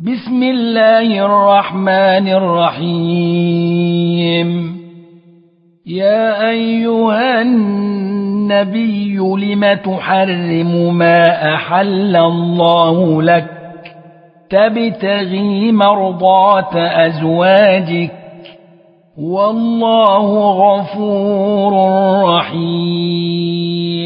بسم الله الرحمن الرحيم. يا أيها النبي لم تحرم ما أحل الله لك؟ تبتغي مرضات أزواجك. والله غفور رحيم.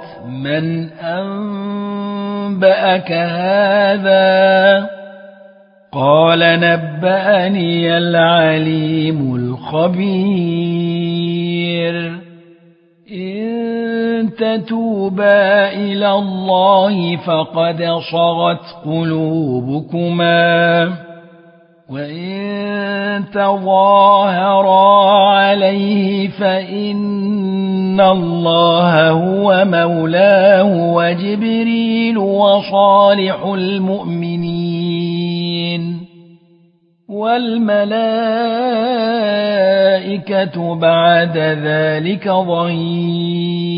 من أنبأك هذا قال نبأني العليم الخبير إن تتوبا إلى الله فقد صغت قلوبكما وإن تظاهرا عليه فإن الله هو مولاه وجبريل وصالح المؤمنين والملائكة بعد ذلك ظهير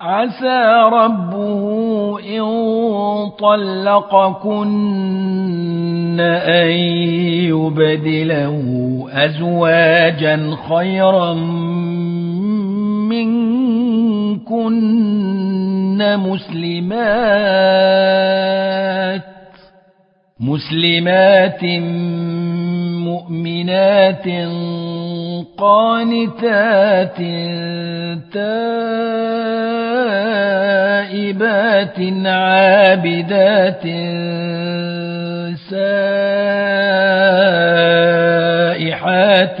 عسى ربه إن طلقكن أن يبدله أزواجا خيرا منكن مسلمات مسلمات مؤمنات قانتات تائبات عابدات سائحات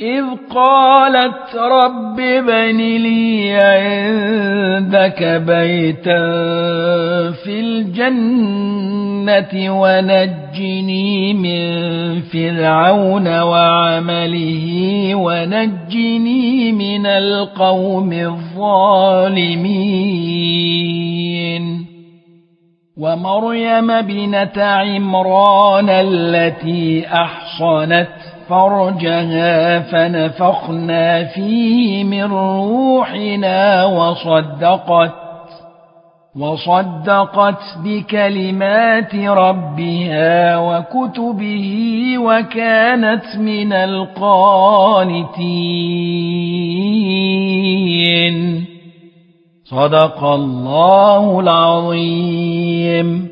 إذ قالت رب ابن لي عندك بيتا في الجنة ونجني من فرعون وعمله ونجني من القوم الظالمين ومريم بنت عمران التي أحصنت فرجها فنفخنا فيه من روحنا وصدقت وصدقت بكلمات ربها وكتبه وكانت من القانتين. صدق الله العظيم.